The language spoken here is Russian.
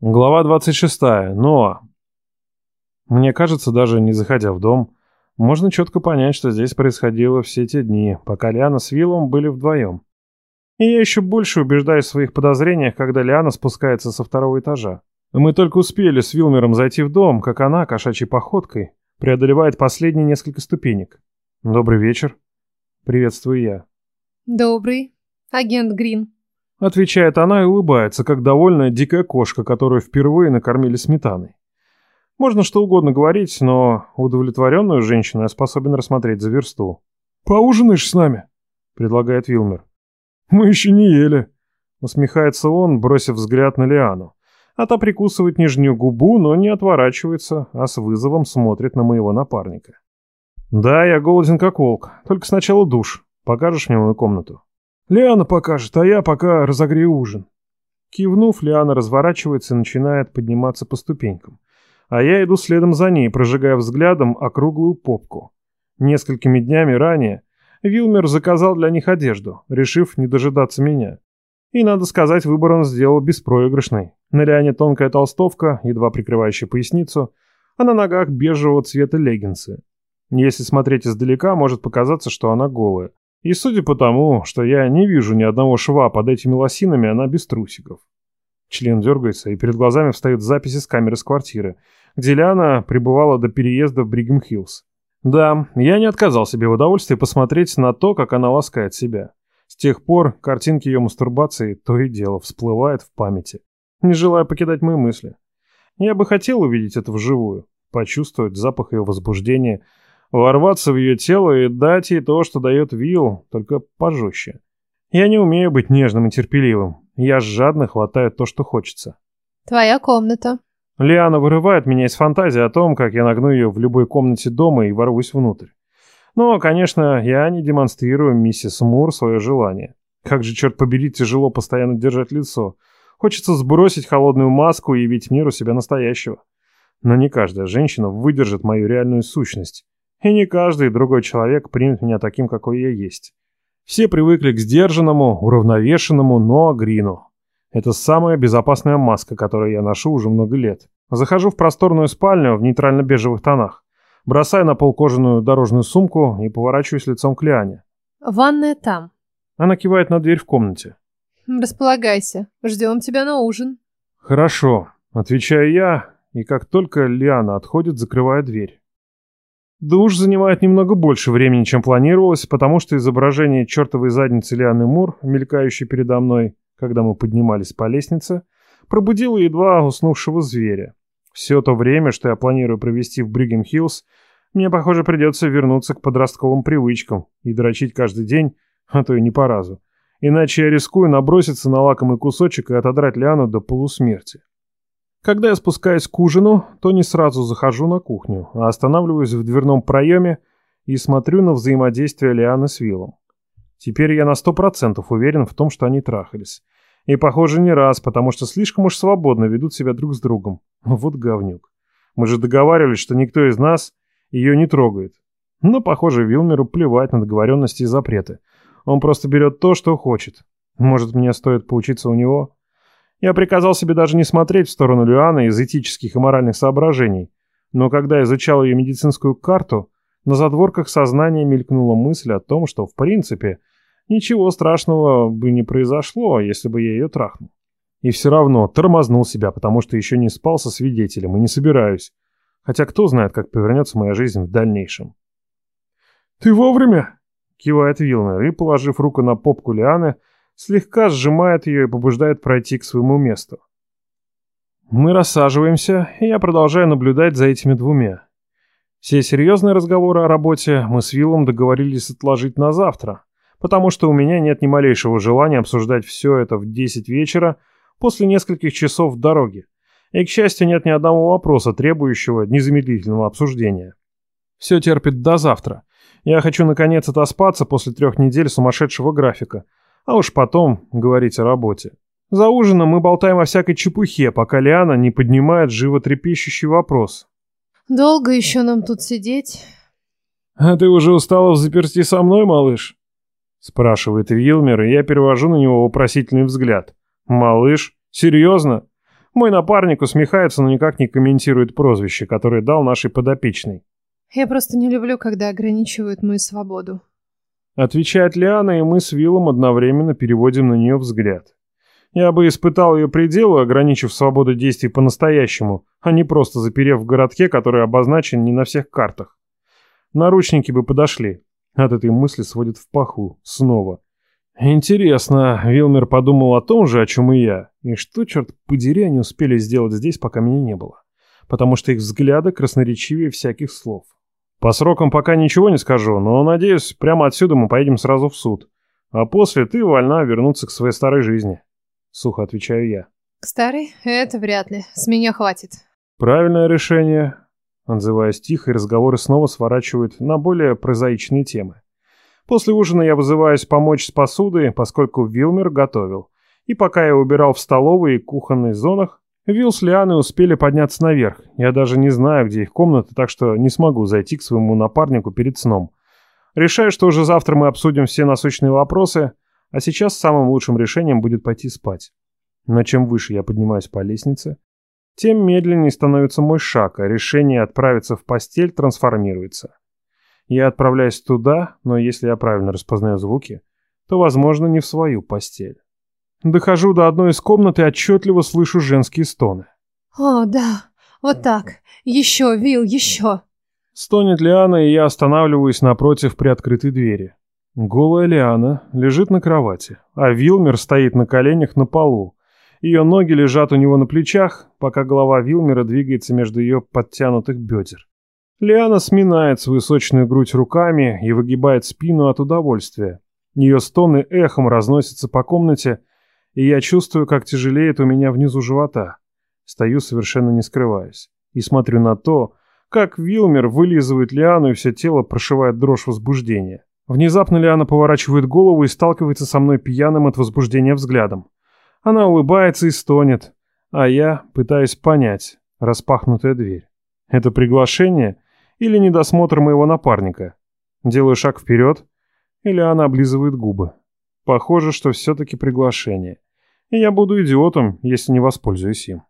Глава 26. Ноа. Мне кажется, даже не заходя в дом, можно четко понять, что здесь происходило все те дни, пока Лиана с Виллом были вдвоем. И я еще больше убеждаюсь в своих подозрениях, когда Лиана спускается со второго этажа. Мы только успели с Вилмером зайти в дом, как она, кошачьей походкой, преодолевает последние несколько ступенек. «Добрый вечер». Приветствую я. «Добрый. Агент Грин». Отвечает она и улыбается, как довольная дикая кошка, которую впервые накормили сметаной. Можно что угодно говорить, но удовлетворенную женщину я способен рассмотреть за версту. «Поужинаешь с нами?» — предлагает Вилмер. «Мы еще не ели», — усмехается он, бросив взгляд на Лиану. А та прикусывает нижнюю губу, но не отворачивается, а с вызовом смотрит на моего напарника. «Да, я голоден как волк, только сначала душ. Покажешь мне мою комнату?» «Лиана покажет, а я пока разогрею ужин». Кивнув, Лиана разворачивается и начинает подниматься по ступенькам. А я иду следом за ней, прожигая взглядом округлую попку. Несколькими днями ранее Вилмер заказал для них одежду, решив не дожидаться меня. И, надо сказать, выбор он сделал беспроигрышный. На Лиане тонкая толстовка, едва прикрывающая поясницу, а на ногах бежевого цвета леггинсы. Если смотреть издалека, может показаться, что она голая. И судя по тому, что я не вижу ни одного шва под этими лосинами, она без трусиков. Член дергается, и перед глазами встают записи с камеры с квартиры, где Лиана пребывала до переезда в Бригем-Хиллз. Да, я не отказал себе в удовольствии посмотреть на то, как она ласкает себя. С тех пор картинки ее мастурбации то и дело всплывают в памяти, не желая покидать мои мысли. Я бы хотел увидеть это вживую, почувствовать запах ее возбуждения, ворваться в ее тело и дать ей то, что дает Вилл, только пожестче. Я не умею быть нежным и терпеливым. Я жадно хватаю то, что хочется. Твоя комната. Лиана вырывает меня из фантазии о том, как я нагну ее в любой комнате дома и ворвусь внутрь. Но, конечно, я не демонстрирую миссис Мур свое желание. Как же, черт побери, тяжело постоянно держать лицо. Хочется сбросить холодную маску и явить миру себя настоящего. Но не каждая женщина выдержит мою реальную сущность. И не каждый другой человек примет меня таким, какой я есть. Все привыкли к сдержанному, уравновешенному, но Грину. Это самая безопасная маска, которую я ношу уже много лет. Захожу в просторную спальню в нейтрально-бежевых тонах. Бросаю на пол кожаную дорожную сумку и поворачиваюсь лицом к Лиане. Ванная там. Она кивает на дверь в комнате. Располагайся. Ждем тебя на ужин. Хорошо. Отвечаю я, и как только Лиана отходит, закрываю дверь. Душ занимает немного больше времени, чем планировалось, потому что изображение чертовой задницы Лианы Мур, мелькающей передо мной, когда мы поднимались по лестнице, пробудило едва уснувшего зверя. Все то время, что я планирую провести в Бригем-Хиллз, мне, похоже, придется вернуться к подростковым привычкам и дрочить каждый день, а то и не по разу. Иначе я рискую наброситься на лакомый кусочек и отодрать Лиану до полусмерти. Когда я спускаюсь к ужину, то не сразу захожу на кухню, а останавливаюсь в дверном проеме и смотрю на взаимодействие Лианы с Виллом. Теперь я на сто процентов уверен в том, что они трахались. И, похоже, не раз, потому что слишком уж свободно ведут себя друг с другом. Вот говнюк. Мы же договаривались, что никто из нас ее не трогает. Но, похоже, Вилмеру плевать на договоренности и запреты. Он просто берет то, что хочет. Может, мне стоит поучиться у него? Я приказал себе даже не смотреть в сторону Люаны из этических и моральных соображений. Но когда изучал ее медицинскую карту, на задворках сознания мелькнула мысль о том, что, в принципе, ничего страшного бы не произошло, если бы я ее трахнул. И все равно тормознул себя, потому что еще не спал со свидетелем и не собираюсь. Хотя кто знает, как повернется моя жизнь в дальнейшем. «Ты вовремя?» — кивает Вилнер и, положив руку на попку Лианы, слегка сжимает ее и побуждает пройти к своему месту. Мы рассаживаемся, и я продолжаю наблюдать за этими двумя. Все серьезные разговоры о работе мы с Виллом договорились отложить на завтра, потому что у меня нет ни малейшего желания обсуждать все это в 10 вечера после нескольких часов в дороге. И, к счастью, нет ни одного вопроса, требующего незамедлительного обсуждения. Все терпит до завтра. Я хочу наконец отоспаться после трех недель сумасшедшего графика – а уж потом говорить о работе. За ужином мы болтаем о всякой чепухе, пока Лиана не поднимает животрепещущий вопрос. «Долго еще нам тут сидеть?» «А ты уже устала в заперти со мной, малыш?» Спрашивает Вилмер, и я перевожу на него вопросительный взгляд. «Малыш? Серьезно? Мой напарник усмехается, но никак не комментирует прозвище, которое дал нашей подопечной. Я просто не люблю, когда ограничивают мою свободу. Отвечает Лиана, и мы с Виллом одновременно переводим на нее взгляд. Я бы испытал ее пределы, ограничив свободу действий по-настоящему, а не просто заперев в городке, который обозначен не на всех картах. Наручники бы подошли. От этой мысли сводит в паху. Снова. Интересно, Вилмер подумал о том же, о чем и я. И что, черт подери, они успели сделать здесь, пока меня не было? Потому что их взгляды красноречивее всяких слов. По срокам пока ничего не скажу, но, надеюсь, прямо отсюда мы поедем сразу в суд. А после ты вольна вернуться к своей старой жизни. Сухо отвечаю я. К старой? Это вряд ли. С меня хватит. Правильное решение. Отзываясь тихо, и разговоры снова сворачивают на более прозаичные темы. После ужина я вызываюсь помочь с посудой, поскольку Вилмер готовил. И пока я убирал в столовой и кухонной зонах, Вилл с Лианой успели подняться наверх. Я даже не знаю, где их комната, так что не смогу зайти к своему напарнику перед сном. Решаю, что уже завтра мы обсудим все насущные вопросы, а сейчас самым лучшим решением будет пойти спать. Но чем выше я поднимаюсь по лестнице, тем медленнее становится мой шаг, а решение отправиться в постель трансформируется. Я отправляюсь туда, но если я правильно распознаю звуки, то, возможно, не в свою постель. Дохожу до одной из комнат и отчетливо слышу женские стоны. О, да, вот так. Еще, Вил, еще. Стонет Лиана, и я останавливаюсь напротив приоткрытой двери. Голая Лиана лежит на кровати, а Вилмер стоит на коленях на полу. Ее ноги лежат у него на плечах, пока голова Вилмера двигается между ее подтянутых бедер. Лиана сминает свою сочную грудь руками и выгибает спину от удовольствия. Ее стоны эхом разносятся по комнате, и я чувствую, как тяжелеет у меня внизу живота. Стою совершенно не скрываясь. И смотрю на то, как Вилмер вылизывает Лиану и все тело прошивает дрожь возбуждения. Внезапно Лиана поворачивает голову и сталкивается со мной пьяным от возбуждения взглядом. Она улыбается и стонет, а я пытаюсь понять распахнутая дверь. Это приглашение или недосмотр моего напарника? Делаю шаг вперед, или она облизывает губы. Похоже, что все-таки приглашение и я буду идиотом, если не воспользуюсь им.